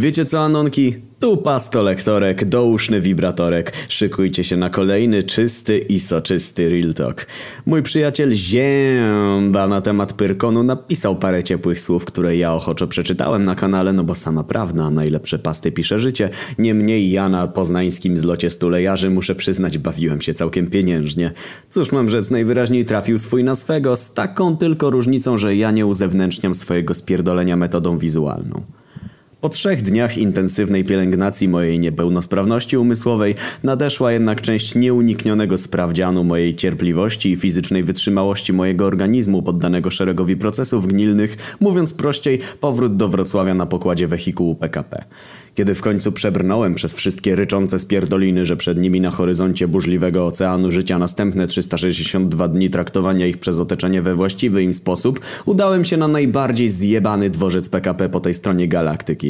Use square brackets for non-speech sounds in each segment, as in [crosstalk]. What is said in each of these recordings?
Wiecie co, Anonki? Tu pastolektorek, douszny wibratorek. Szykujcie się na kolejny czysty i soczysty Real Talk. Mój przyjaciel Zięba na temat Pyrkonu napisał parę ciepłych słów, które ja ochoczo przeczytałem na kanale, no bo sama prawda, najlepsze pasty pisze życie. Niemniej ja na poznańskim zlocie stulejarzy muszę przyznać, bawiłem się całkiem pieniężnie. Cóż mam rzec, najwyraźniej trafił swój na swego, z taką tylko różnicą, że ja nie uzewnętrzniam swojego spierdolenia metodą wizualną. Po trzech dniach intensywnej pielęgnacji mojej niepełnosprawności umysłowej nadeszła jednak część nieuniknionego sprawdzianu mojej cierpliwości i fizycznej wytrzymałości mojego organizmu poddanego szeregowi procesów gnilnych, mówiąc prościej, powrót do Wrocławia na pokładzie wehikułu PKP. Kiedy w końcu przebrnąłem przez wszystkie ryczące spierdoliny, że przed nimi na horyzoncie burzliwego oceanu życia następne 362 dni traktowania ich przez otoczenie we właściwy im sposób, udałem się na najbardziej zjebany dworzec PKP po tej stronie galaktyki.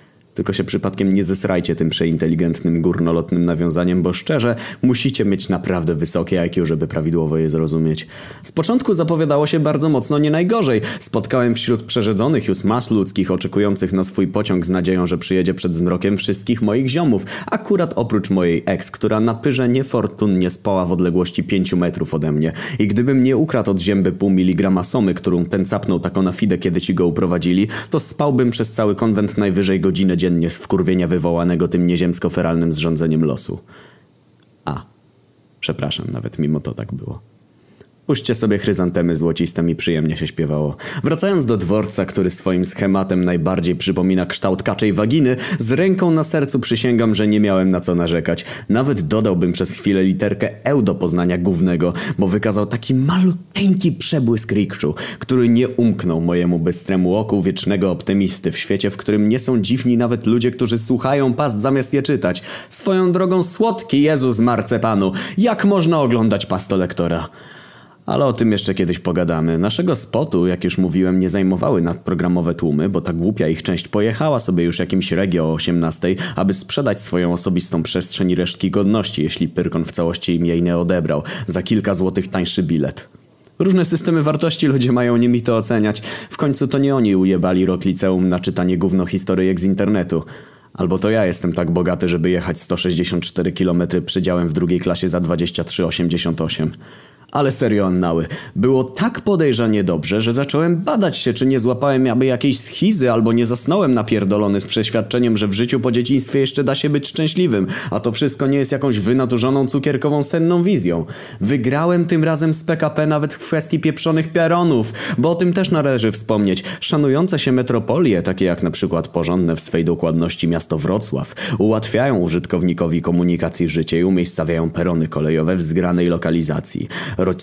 Tylko się przypadkiem nie zesrajcie tym przeinteligentnym górnolotnym nawiązaniem, bo szczerze, musicie mieć naprawdę wysokie IQ, żeby prawidłowo je zrozumieć. Z początku zapowiadało się bardzo mocno nie najgorzej. Spotkałem wśród przerzedzonych już mas ludzkich oczekujących na swój pociąg z nadzieją, że przyjedzie przed zmrokiem wszystkich moich ziomów. Akurat oprócz mojej ex, która na pyrze niefortunnie spała w odległości 5 metrów ode mnie. I gdybym nie ukradł od zięby pół miligrama somy, którą ten capnął taką na fide, kiedy ci go uprowadzili, to spałbym przez cały konwent najwyżej godzinę dziennie z wkurwienia wywołanego tym nieziemsko-feralnym zrządzeniem losu. A, przepraszam, nawet mimo to tak było. Puśćcie sobie chryzantemy złociste mi przyjemnie się śpiewało. Wracając do dworca, który swoim schematem najbardziej przypomina kształt kaczej waginy, z ręką na sercu przysięgam, że nie miałem na co narzekać. Nawet dodałbym przez chwilę literkę E do poznania głównego, bo wykazał taki maluteńki przebłysk rikczu, który nie umknął mojemu bystremu oku wiecznego optymisty w świecie, w którym nie są dziwni nawet ludzie, którzy słuchają past zamiast je czytać. Swoją drogą słodki Jezus marcepanu, jak można oglądać pastolektora? Ale o tym jeszcze kiedyś pogadamy. Naszego spotu, jak już mówiłem, nie zajmowały nadprogramowe tłumy, bo ta głupia ich część pojechała sobie już jakimś regio o 18, aby sprzedać swoją osobistą przestrzeń i resztki godności, jeśli Pyrkon w całości im jej nie odebrał, za kilka złotych tańszy bilet. Różne systemy wartości ludzie mają nimi to oceniać. W końcu to nie oni ujebali rok liceum na czytanie gówno historyjek z internetu. Albo to ja jestem tak bogaty, żeby jechać 164 km przedziałem w drugiej klasie za 23,88. Ale serio, Annały, było tak podejrzanie dobrze, że zacząłem badać się, czy nie złapałem aby jakiejś schizy, albo nie zasnąłem napierdolony z przeświadczeniem, że w życiu po dzieciństwie jeszcze da się być szczęśliwym, a to wszystko nie jest jakąś wynaturzoną cukierkową senną wizją. Wygrałem tym razem z PKP nawet w kwestii pieprzonych piaronów, bo o tym też należy wspomnieć. Szanujące się metropolie, takie jak na przykład porządne w swej dokładności miasto Wrocław, ułatwiają użytkownikowi komunikacji życie i umiejscawiają perony kolejowe w zgranej lokalizacji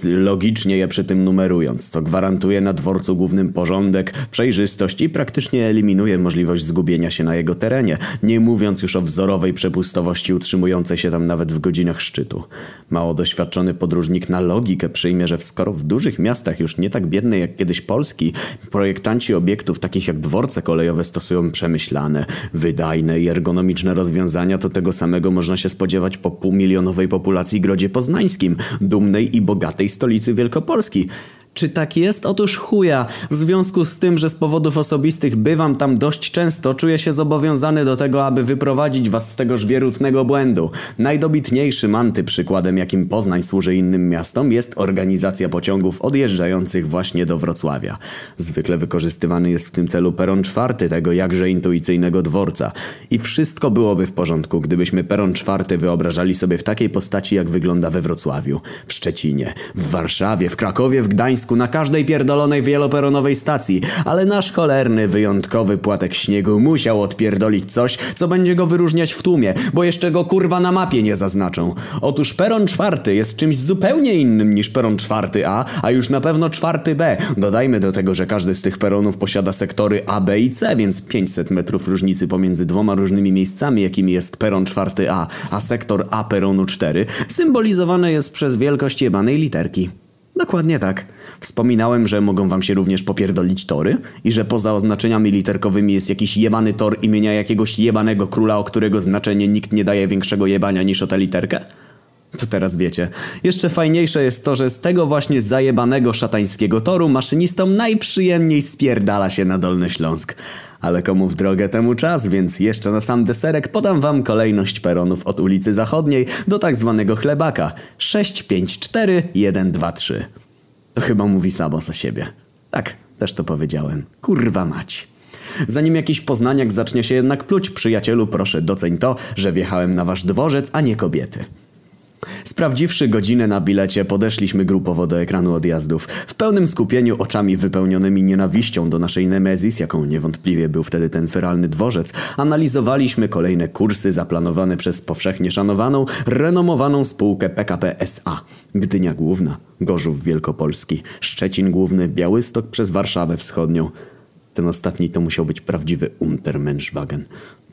logicznie je przy tym numerując, co gwarantuje na dworcu głównym porządek, przejrzystość i praktycznie eliminuje możliwość zgubienia się na jego terenie, nie mówiąc już o wzorowej przepustowości utrzymującej się tam nawet w godzinach szczytu. Mało doświadczony podróżnik na logikę przyjmie, że skoro w dużych miastach już nie tak biedne jak kiedyś Polski, projektanci obiektów takich jak dworce kolejowe stosują przemyślane, wydajne i ergonomiczne rozwiązania, to tego samego można się spodziewać po półmilionowej populacji Grodzie Poznańskim, dumnej i bogatej bogatej stolicy Wielkopolski. Czy tak jest? Otóż chuja. W związku z tym, że z powodów osobistych bywam tam dość często, czuję się zobowiązany do tego, aby wyprowadzić was z tegoż wierutnego błędu. Najdobitniejszym antyprzykładem, jakim Poznań służy innym miastom, jest organizacja pociągów odjeżdżających właśnie do Wrocławia. Zwykle wykorzystywany jest w tym celu peron czwarty tego jakże intuicyjnego dworca. I wszystko byłoby w porządku, gdybyśmy peron czwarty wyobrażali sobie w takiej postaci, jak wygląda we Wrocławiu, w Szczecinie, w Warszawie, w Krakowie, w Gdańsku, na każdej pierdolonej wieloperonowej stacji, ale nasz cholerny, wyjątkowy płatek śniegu musiał odpierdolić coś, co będzie go wyróżniać w tłumie, bo jeszcze go kurwa na mapie nie zaznaczą. Otóż peron czwarty jest czymś zupełnie innym niż peron czwarty A, a już na pewno czwarty B. Dodajmy do tego, że każdy z tych peronów posiada sektory A, B i C, więc 500 metrów różnicy pomiędzy dwoma różnymi miejscami, jakimi jest peron czwarty A, a sektor A peronu 4, symbolizowane jest przez wielkość jebanej literki. Dokładnie tak. Wspominałem, że mogą wam się również popierdolić tory i że poza oznaczeniami literkowymi jest jakiś jebany tor imienia jakiegoś jebanego króla, o którego znaczenie nikt nie daje większego jebania niż o tę literkę? To teraz wiecie. Jeszcze fajniejsze jest to, że z tego właśnie zajebanego szatańskiego toru maszynistom najprzyjemniej spierdala się na Dolny Śląsk. Ale komu w drogę temu czas, więc jeszcze na sam deserek podam wam kolejność peronów od ulicy Zachodniej do tak zwanego chlebaka. 6, 5, 4, 1, 2, 3. To chyba mówi samo za siebie. Tak, też to powiedziałem. Kurwa mać. Zanim jakiś poznaniak zacznie się jednak pluć, przyjacielu, proszę doceń to, że wjechałem na wasz dworzec, a nie kobiety. Sprawdziwszy godzinę na bilecie, podeszliśmy grupowo do ekranu odjazdów. W pełnym skupieniu, oczami wypełnionymi nienawiścią do naszej Nemezis, jaką niewątpliwie był wtedy ten feralny dworzec, analizowaliśmy kolejne kursy zaplanowane przez powszechnie szanowaną, renomowaną spółkę PKP SA. Gdynia Główna, Gorzów Wielkopolski, Szczecin Główny, Białystok przez Warszawę Wschodnią. Ten ostatni to musiał być prawdziwy Untermenschwagen.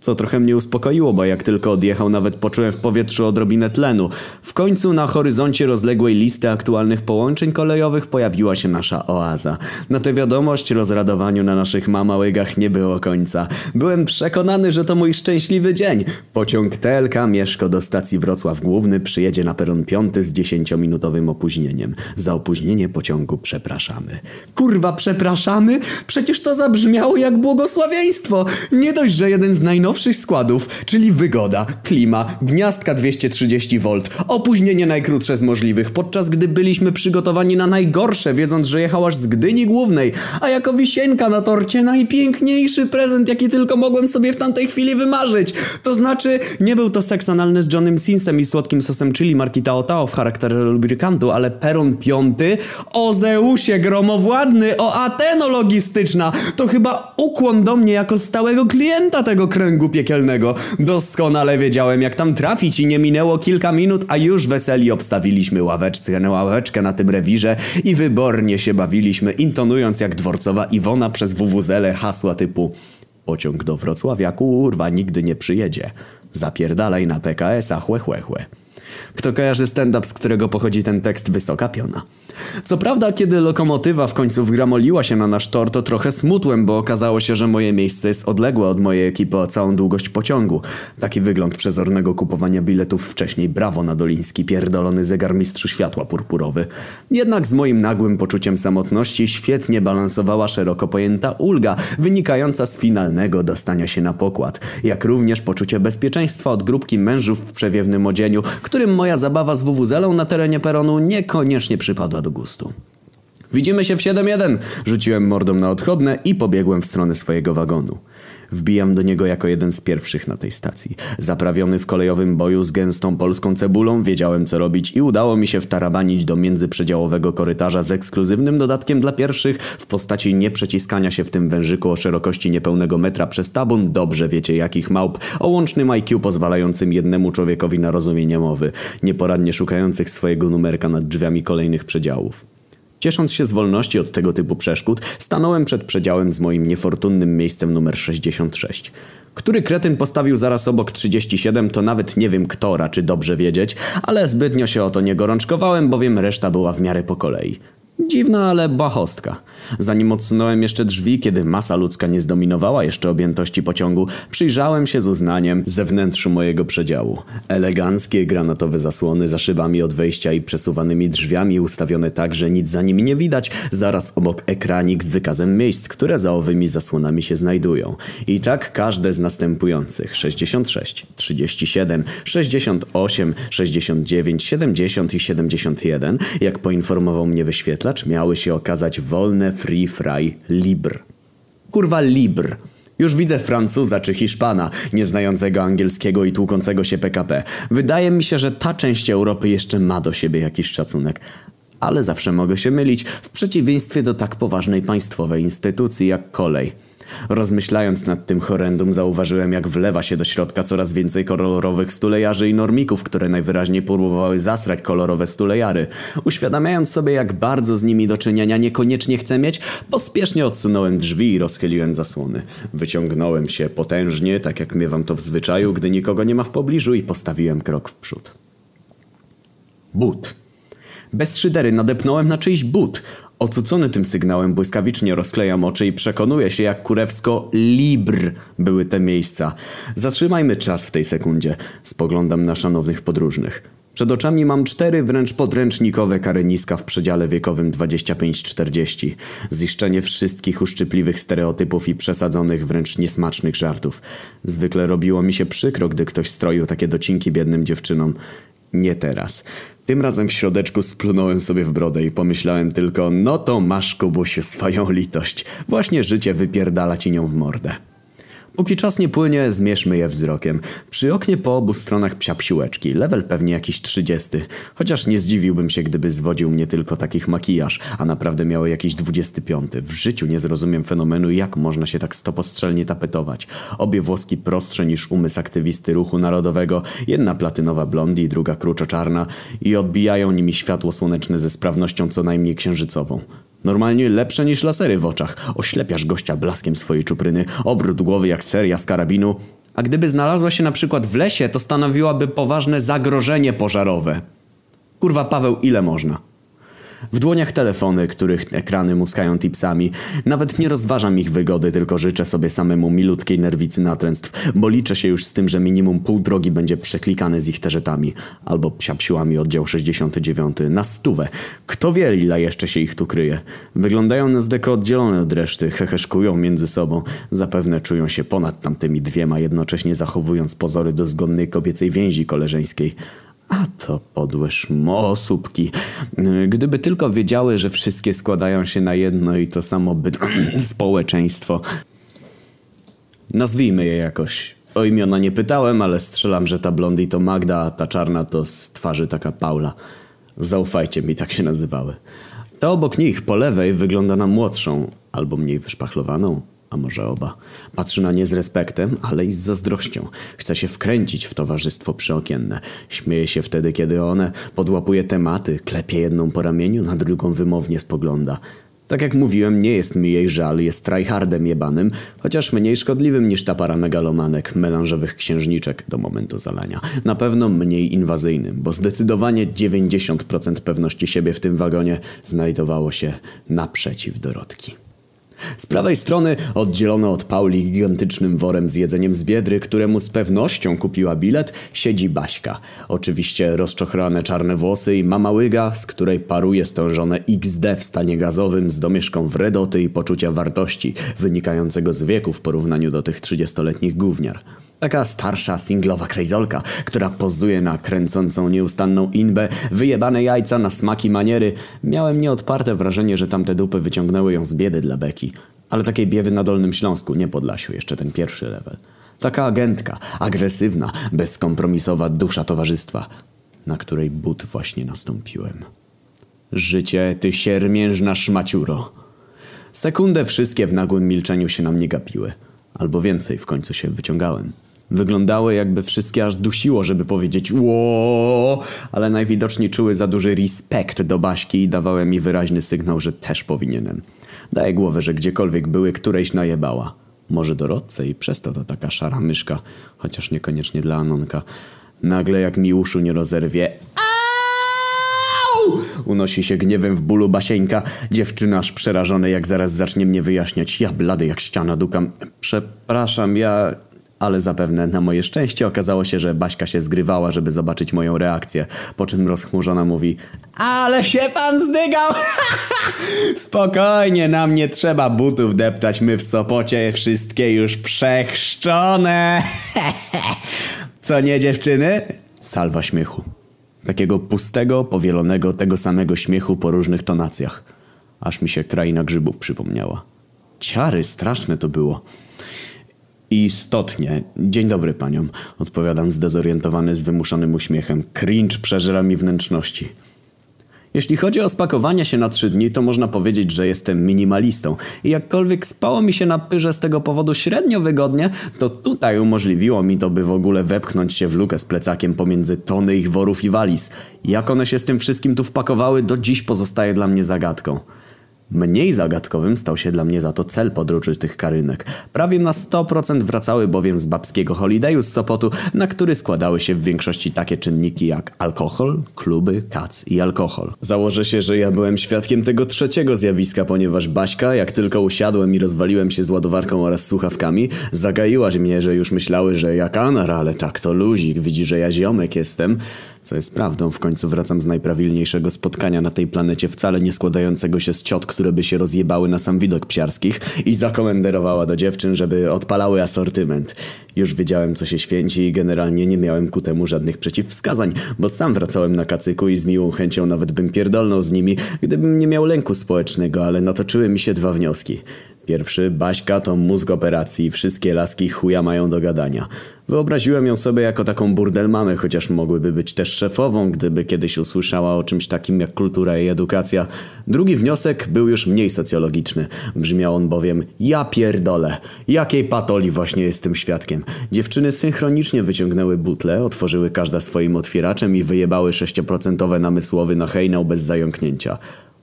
Co trochę mnie uspokoiło, bo jak tylko odjechał, nawet poczułem w powietrzu odrobinę tlenu. W końcu na horyzoncie rozległej listy aktualnych połączeń kolejowych pojawiła się nasza oaza. Na tę wiadomość rozradowaniu na naszych mamałygach nie było końca. Byłem przekonany, że to mój szczęśliwy dzień. Pociąg TLK Mieszko do stacji Wrocław Główny przyjedzie na peron 5 z 10-minutowym opóźnieniem. Za opóźnienie pociągu przepraszamy. Kurwa, przepraszamy? Przecież to zabrzmiało jak błogosławieństwo. Nie dość, że jeden z najnowszych najnowszych składów, czyli wygoda, klima, gniazdka 230 V, opóźnienie najkrótsze z możliwych, podczas gdy byliśmy przygotowani na najgorsze, wiedząc, że jechałaś z Gdyni Głównej, a jako wisienka na torcie najpiękniejszy prezent, jaki tylko mogłem sobie w tamtej chwili wymarzyć. To znaczy, nie był to seks analny z Johnem Sinsem i słodkim sosem chili marki Tao Tao w charakterze lubrykantu, ale peron piąty o Zeusie gromowładny, o Ateno logistyczna. To chyba ukłon do mnie jako stałego klienta tego kręgu kręgu piekielnego. Doskonale wiedziałem jak tam trafić i nie minęło kilka minut, a już weseli obstawiliśmy ławeczkę na ławeczkę na tym rewirze i wybornie się bawiliśmy, intonując jak dworcowa Iwona przez WWZL hasła typu Pociąg do Wrocławia, kurwa, nigdy nie przyjedzie. Zapierdalaj na PKS-a, chłe, chłe, chłe. Kto kojarzy stand-up, z którego pochodzi ten tekst, wysoka piona. Co prawda, kiedy lokomotywa w końcu wgramoliła się na nasz tor, to trochę smutłem, bo okazało się, że moje miejsce jest odległe od mojej ekipy o całą długość pociągu. Taki wygląd przezornego kupowania biletów wcześniej brawo na Doliński, pierdolony zegarmistrz światła purpurowy. Jednak z moim nagłym poczuciem samotności świetnie balansowała szeroko pojęta ulga, wynikająca z finalnego dostania się na pokład, jak również poczucie bezpieczeństwa od grupki mężów w przewiewnym odzieniu, którym moja zabawa z wuwuzelą na terenie peronu niekoniecznie przypadła do gustu. Widzimy się w 7-1! Rzuciłem mordą na odchodne i pobiegłem w stronę swojego wagonu. Wbijam do niego jako jeden z pierwszych na tej stacji. Zaprawiony w kolejowym boju z gęstą polską cebulą, wiedziałem co robić i udało mi się wtarabanić do międzyprzedziałowego korytarza z ekskluzywnym dodatkiem dla pierwszych w postaci nieprzeciskania się w tym wężyku o szerokości niepełnego metra przez tabun, dobrze wiecie jakich małp, o łącznym IQ pozwalającym jednemu człowiekowi na rozumienie mowy, nieporadnie szukających swojego numerka nad drzwiami kolejnych przedziałów. Ciesząc się z wolności od tego typu przeszkód, stanąłem przed przedziałem z moim niefortunnym miejscem numer 66. Który kretyn postawił zaraz obok 37, to nawet nie wiem kto raczy dobrze wiedzieć, ale zbytnio się o to nie gorączkowałem, bowiem reszta była w miarę po kolei. Dziwna, ale błahostka. Zanim odsunąłem jeszcze drzwi, kiedy masa ludzka nie zdominowała jeszcze objętości pociągu, przyjrzałem się z uznaniem zewnętrzu mojego przedziału. Eleganckie granatowe zasłony za szybami od wejścia i przesuwanymi drzwiami ustawione tak, że nic za nimi nie widać, zaraz obok ekranik z wykazem miejsc, które za owymi zasłonami się znajdują. I tak każde z następujących 66, 37, 68, 69, 70 i 71, jak poinformował mnie wyświetlacz, miały się okazać wolne free fry Libr. Kurwa Libr. Już widzę Francuza czy Hiszpana, nieznającego angielskiego i tłukącego się PKP. Wydaje mi się, że ta część Europy jeszcze ma do siebie jakiś szacunek. Ale zawsze mogę się mylić, w przeciwieństwie do tak poważnej państwowej instytucji jak kolej. Rozmyślając nad tym horrendum zauważyłem jak wlewa się do środka coraz więcej kolorowych stulejarzy i normików, które najwyraźniej próbowały zasrać kolorowe stulejary. Uświadamiając sobie jak bardzo z nimi do czynienia niekoniecznie chcę mieć, pospiesznie odsunąłem drzwi i rozchyliłem zasłony. Wyciągnąłem się potężnie, tak jak miewam to w zwyczaju, gdy nikogo nie ma w pobliżu i postawiłem krok w przód. But. Bez szydery nadepnąłem na czyjś but. Ocucony tym sygnałem błyskawicznie rozklejam oczy i przekonuję się jak kurewsko libr były te miejsca. Zatrzymajmy czas w tej sekundzie. Spoglądam na szanownych podróżnych. Przed oczami mam cztery wręcz podręcznikowe kareniska w przedziale wiekowym 25-40. Ziszczenie wszystkich uszczypliwych stereotypów i przesadzonych, wręcz niesmacznych żartów. Zwykle robiło mi się przykro, gdy ktoś stroił takie docinki biednym dziewczynom. Nie teraz. Tym razem w środeczku splunąłem sobie w brodę i pomyślałem tylko, no to masz Kubusiu swoją litość. Właśnie życie wypierdala ci nią w mordę. Póki czas nie płynie, zmierzmy je wzrokiem. Przy oknie po obu stronach psia psiłeczki, level pewnie jakiś trzydziesty. Chociaż nie zdziwiłbym się, gdyby zwodził mnie tylko takich makijaż, a naprawdę miały jakiś dwudziesty piąty. W życiu nie zrozumiem fenomenu, jak można się tak stopostrzelnie tapetować. Obie włoski prostsze niż umysł aktywisty ruchu narodowego, jedna platynowa blondi, druga kruczo czarna i odbijają nimi światło słoneczne ze sprawnością co najmniej księżycową. Normalnie lepsze niż lasery w oczach. Oślepiasz gościa blaskiem swojej czupryny, obrót głowy jak seria z karabinu. A gdyby znalazła się na przykład w lesie, to stanowiłaby poważne zagrożenie pożarowe. Kurwa Paweł, ile można? W dłoniach telefony, których ekrany muskają tipsami. Nawet nie rozważam ich wygody, tylko życzę sobie samemu milutkiej nerwicy natręstw, bo liczę się już z tym, że minimum pół drogi będzie przeklikane z ich terzetami. Albo psiapsiłami oddział 69 na stówę. Kto wie, ile jeszcze się ich tu kryje. Wyglądają na zdeko oddzielone od reszty, heheszkują między sobą. Zapewne czują się ponad tamtymi dwiema, jednocześnie zachowując pozory do zgodnej kobiecej więzi koleżeńskiej. A to podłe szmosupki. Gdyby tylko wiedziały, że wszystkie składają się na jedno i to samo byt [clears throat] społeczeństwo. Nazwijmy je jakoś. O imiona nie pytałem, ale strzelam, że ta blondi to Magda, a ta czarna to z twarzy taka Paula. Zaufajcie mi, tak się nazywały. Ta obok nich, po lewej, wygląda na młodszą, albo mniej wyszpachlowaną, a może oba. Patrzy na nie z respektem, ale i z zazdrością. Chce się wkręcić w towarzystwo przyokienne. Śmieje się wtedy, kiedy one podłapuje tematy, klepie jedną po ramieniu, na drugą wymownie spogląda. Tak jak mówiłem, nie jest mi jej żal, jest tryhardem jebanym, chociaż mniej szkodliwym niż ta para megalomanek, melanżowych księżniczek do momentu zalania. Na pewno mniej inwazyjnym, bo zdecydowanie 90% pewności siebie w tym wagonie znajdowało się naprzeciw Dorotki. Z prawej strony, oddzielono od Pauli gigantycznym worem z jedzeniem z biedry, któremu z pewnością kupiła bilet, siedzi Baśka. Oczywiście rozczochrane czarne włosy i mama łyga, z której paruje stężone XD w stanie gazowym z domieszką wredoty i poczucia wartości, wynikającego z wieku w porównaniu do tych trzydziestoletnich gówniar. Taka starsza, singlowa krejzolka, która pozuje na kręcącą nieustanną inbę, wyjebane jajca na smaki maniery. Miałem nieodparte wrażenie, że tamte dupy wyciągnęły ją z biedy dla Beki. Ale takiej biedy na Dolnym Śląsku, nie Podlasiu, jeszcze ten pierwszy level. Taka agentka, agresywna, bezkompromisowa dusza towarzystwa, na której but właśnie nastąpiłem. Życie, ty siermiężna szmaciuro. Sekundę wszystkie w nagłym milczeniu się na mnie gapiły. Albo więcej, w końcu się wyciągałem. Wyglądały jakby wszystkie aż dusiło, żeby powiedzieć ło, ale najwidoczniej czuły za duży respekt do Baśki i dawały mi wyraźny sygnał, że też powinienem. Daję głowę, że gdziekolwiek były, którejś najebała. Może Dorotce i przez to to taka szara myszka, chociaż niekoniecznie dla Anonka. Nagle jak mi uszu nie rozerwie... Unosi się gniewem w bólu basieńka. Dziewczyna aż przerażone jak zaraz zacznie mnie wyjaśniać. Ja blady jak ściana dukam. Przepraszam, ja ale zapewne na moje szczęście okazało się, że Baśka się zgrywała, żeby zobaczyć moją reakcję, po czym rozchmurzona mówi Ale się pan zdygał! [laughs] Spokojnie, nam nie trzeba butów deptać, my w Sopocie wszystkie już przechrzczone! [laughs] Co nie dziewczyny? Salwa śmiechu. Takiego pustego, powielonego, tego samego śmiechu po różnych tonacjach. Aż mi się kraina grzybów przypomniała. Ciary, straszne to było. Istotnie. Dzień dobry paniom. Odpowiadam zdezorientowany z wymuszonym uśmiechem. Cringe przeżera mi wnętrzności. Jeśli chodzi o spakowanie się na trzy dni, to można powiedzieć, że jestem minimalistą. I jakkolwiek spało mi się na pyrze z tego powodu średnio wygodnie, to tutaj umożliwiło mi to, by w ogóle wepchnąć się w lukę z plecakiem pomiędzy tony ich worów i waliz. Jak one się z tym wszystkim tu wpakowały, do dziś pozostaje dla mnie zagadką. Mniej zagadkowym stał się dla mnie za to cel podróży tych karynek. Prawie na 100% wracały bowiem z babskiego holidayu z Sopotu, na który składały się w większości takie czynniki jak alkohol, kluby, kac i alkohol. Założę się, że ja byłem świadkiem tego trzeciego zjawiska, ponieważ Baśka, jak tylko usiadłem i rozwaliłem się z ładowarką oraz słuchawkami, zagaiła mnie, że już myślały, że jak anar, ale tak to luzik, widzi, że ja ziomek jestem. Co jest prawdą, w końcu wracam z najprawilniejszego spotkania na tej planecie, wcale nie składającego się z ciot, które by się rozjebały na sam widok psiarskich i zakomenderowała do dziewczyn, żeby odpalały asortyment. Już wiedziałem, co się święci i generalnie nie miałem ku temu żadnych przeciwwskazań, bo sam wracałem na kacyku i z miłą chęcią nawet bym pierdolnął z nimi, gdybym nie miał lęku społecznego, ale natoczyły mi się dwa wnioski. Pierwszy, Baśka to mózg operacji, wszystkie laski chuja mają do gadania. Wyobraziłem ją sobie jako taką burdel mamy, chociaż mogłyby być też szefową, gdyby kiedyś usłyszała o czymś takim jak kultura i edukacja. Drugi wniosek był już mniej socjologiczny. Brzmiał on bowiem, ja pierdolę, jakiej patoli właśnie jestem świadkiem. Dziewczyny synchronicznie wyciągnęły butle, otworzyły każda swoim otwieraczem i wyjebały sześcioprocentowe namysłowy na hejnał bez zająknięcia.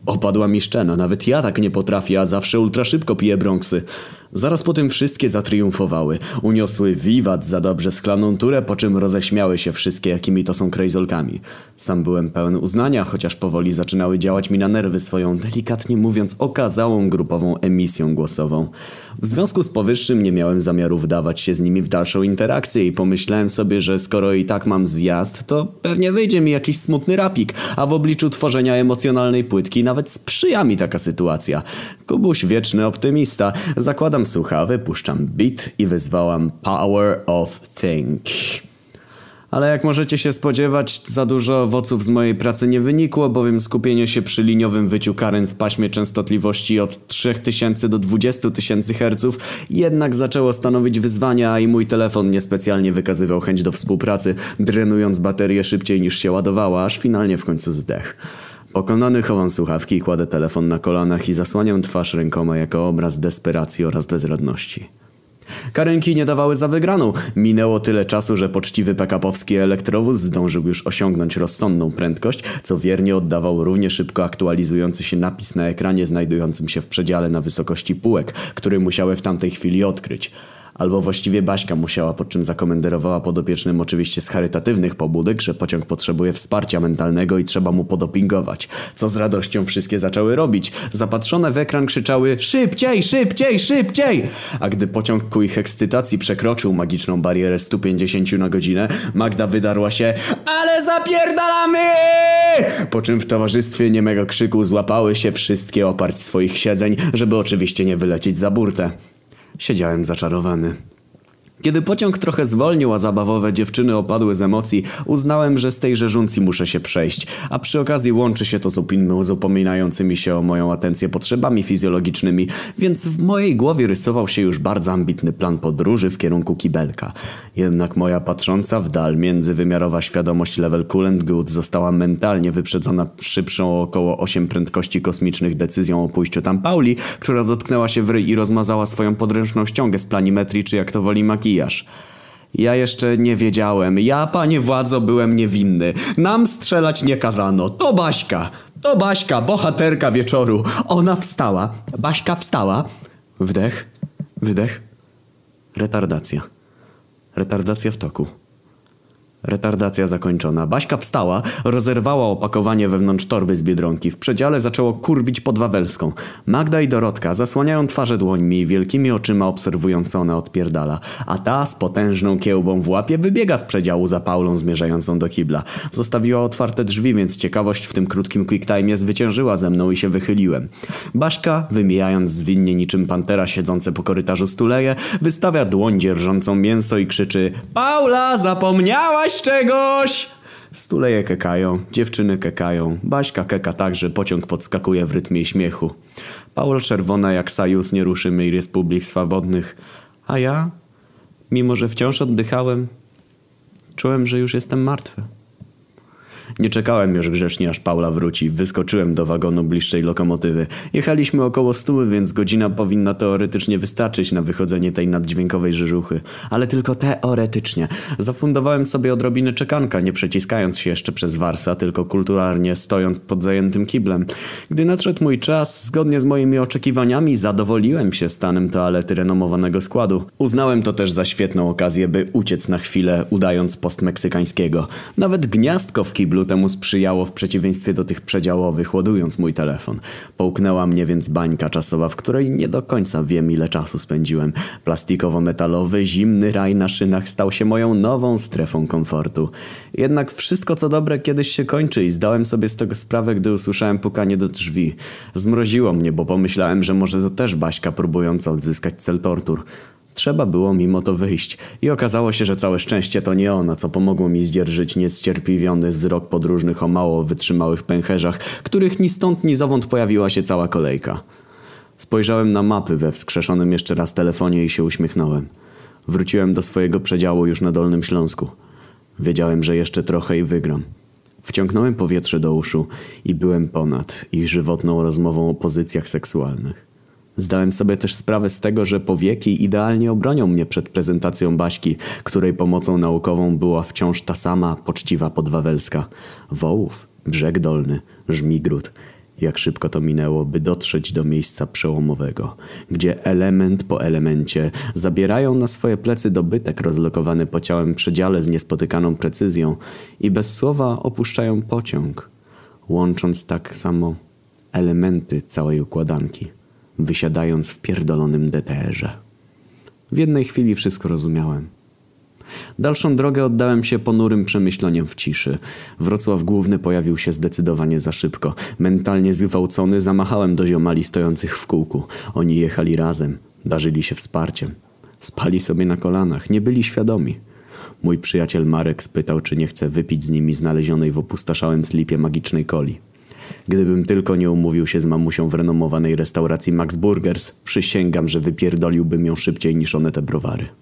Opadła mi szczena, nawet ja tak nie potrafię, a zawsze ultra szybko piję bronksy. Zaraz po tym wszystkie zatriumfowały. Uniosły wiwat za dobrze szklaną turę, po czym roześmiały się wszystkie, jakimi to są krejzolkami. Sam byłem pełen uznania, chociaż powoli zaczynały działać mi na nerwy swoją, delikatnie mówiąc, okazałą grupową emisją głosową. W związku z powyższym nie miałem zamiaru wdawać się z nimi w dalszą interakcję i pomyślałem sobie, że skoro i tak mam zjazd, to pewnie wyjdzie mi jakiś smutny rapik, a w obliczu tworzenia emocjonalnej płytki nawet sprzyja mi taka sytuacja. Kubuś wieczny optymista. Zakładam słuchawy, puszczam beat i wyzwałam Power of Think. Ale jak możecie się spodziewać, za dużo owoców z mojej pracy nie wynikło, bowiem skupienie się przy liniowym wyciu karen w paśmie częstotliwości od 3000 do 20 tysięcy Hz jednak zaczęło stanowić wyzwania, i mój telefon niespecjalnie wykazywał chęć do współpracy, drenując baterię szybciej niż się ładowała, aż finalnie w końcu zdech. Pokonany chowam słuchawki, kładę telefon na kolanach i zasłaniam twarz rękoma jako obraz desperacji oraz bezradności. Karenki nie dawały za wygraną. Minęło tyle czasu, że poczciwy pekapowski elektrowóz zdążył już osiągnąć rozsądną prędkość, co wiernie oddawał równie szybko aktualizujący się napis na ekranie znajdującym się w przedziale na wysokości półek, który musiały w tamtej chwili odkryć. Albo właściwie Baśka musiała, po czym zakomenderowała podopiecznym oczywiście z charytatywnych pobudek, że pociąg potrzebuje wsparcia mentalnego i trzeba mu podopingować. Co z radością wszystkie zaczęły robić. Zapatrzone w ekran krzyczały szybciej, szybciej, szybciej! A gdy pociąg ku ich ekscytacji przekroczył magiczną barierę 150 na godzinę, Magda wydarła się ale zapierdalamy! Po czym w towarzystwie niemego krzyku złapały się wszystkie oparć swoich siedzeń, żeby oczywiście nie wylecieć za burtę. Siedziałem zaczarowany. Kiedy pociąg trochę zwolnił, a zabawowe dziewczyny opadły z emocji, uznałem, że z tej żeruncji muszę się przejść, a przy okazji łączy się to z, upominającymi się o moją atencję potrzebami fizjologicznymi, więc w mojej głowie rysował się już bardzo ambitny plan podróży w kierunku kibelka. Jednak moja patrząca w dal międzywymiarowa świadomość level cool and good została mentalnie wyprzedzona szybszą o około 8 prędkości kosmicznych decyzją o pójściu tam Pauli, która dotknęła się w ryj i rozmazała swoją podręczną ściągę z planimetrii czy jak to woli magii Ja jeszcze nie wiedziałem. Ja, panie władzo, byłem niewinny. Nam strzelać nie kazano. To Baśka. To Baśka, bohaterka wieczoru. Ona wstała. Baśka wstała. Wdech. Wydech. Retardacja. Retardacja w toku. Retardacja zakończona. Baśka wstała, rozerwała opakowanie wewnątrz torby z biedronki. W przedziale zaczęło kurwić pod Wawelską. Magda i Dorotka zasłaniają twarze dłońmi i wielkimi oczyma obserwując co ona odpierdala. A ta z potężną kiełbą w łapie wybiega z przedziału za Paulą zmierzającą do kibla. Zostawiła otwarte drzwi, więc ciekawość w tym krótkim quicktime'ie zwyciężyła ze mną i się wychyliłem. Baśka, wymijając zwinnie niczym pantera siedzące po korytarzu stuleje, wystawia dłoń dzierżącą mięso i krzyczy Paula, zapomniałaś czegoś! Stuleje kekają, dziewczyny kekają, Baśka keka tak, że pociąg podskakuje w rytmie śmiechu. Paula czerwona jak Sajus nie ruszymy Republik Swobodnych. A ja, mimo że wciąż oddychałem, czułem, że już jestem martwy. Nie czekałem już grzecznie, aż Paula wróci. Wyskoczyłem do wagonu bliższej lokomotywy. Jechaliśmy około stóły, więc godzina powinna teoretycznie wystarczyć na wychodzenie tej naddźwiękowej żyżuchy. Ale tylko teoretycznie. Zafundowałem sobie odrobinę czekanka, nie przeciskając się jeszcze przez warsa, tylko kulturalnie stojąc pod zajętym kiblem. Gdy nadszedł mój czas, zgodnie z moimi oczekiwaniami, zadowoliłem się stanem toalety renomowanego składu. Uznałem to też za świetną okazję, by uciec na chwilę, udając post meksykańskiego. Nawet gniazdko w kiblu kiblu temu sprzyjało w przeciwieństwie do tych przedziałowych, ładując mój telefon. Połknęła mnie więc bańka czasowa, w której nie do końca wiem ile czasu spędziłem. Plastikowo-metalowy, zimny raj na szynach stał się moją nową strefą komfortu. Jednak wszystko co dobre kiedyś się kończy i zdałem sobie z tego sprawę, gdy usłyszałem pukanie do drzwi. Zmroziło mnie, bo pomyślałem, że może to też Baśka próbująca odzyskać cel tortur. Trzeba było mimo to wyjść i okazało się, że całe szczęście to nie ona, co pomogło mi zdzierżyć niescierpliwiony wzrok podróżnych o mało wytrzymałych pęcherzach, których ni stąd ni zowąd pojawiła się cała kolejka. Spojrzałem na mapy we wskrzeszonym jeszcze raz telefonie i się uśmiechnąłem. Wróciłem do swojego przedziału już na Dolnym Śląsku. Wiedziałem, że jeszcze trochę i wygram. Wciągnąłem powietrze do uszu i byłem ponad ich żywotną rozmową o pozycjach seksualnych. Zdałem sobie też sprawę z tego, że powieki idealnie obronią mnie przed prezentacją Baśki, której pomocą naukową była wciąż ta sama poczciwa podwawelska. Wołów, brzeg dolny, żmigród. Jak szybko to minęło, by dotrzeć do miejsca przełomowego, gdzie element po elemencie zabierają na swoje plecy dobytek rozlokowany po ciałem przedziale z niespotykaną precyzją i bez słowa opuszczają pociąg, łącząc tak samo elementy całej układanki wysiadając w pierdolonym DTR-ze. W jednej chwili wszystko rozumiałem. Dalszą drogę oddałem się ponurym przemyśleniom w ciszy. Wrocław Główny pojawił się zdecydowanie za szybko. Mentalnie zgwałcony zamachałem do ziomali stojących w kółku. Oni jechali razem, darzyli się wsparciem. Spali sobie na kolanach, nie byli świadomi. Mój przyjaciel Marek spytał, czy nie chce wypić z nimi znalezionej w opustoszałym slipie magicznej coli. Gdybym tylko nie umówił się z mamusią w renomowanej restauracji Max Burgers, przysięgam, że wypierdoliłbym ją szybciej niż one te browary.